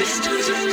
Sisters of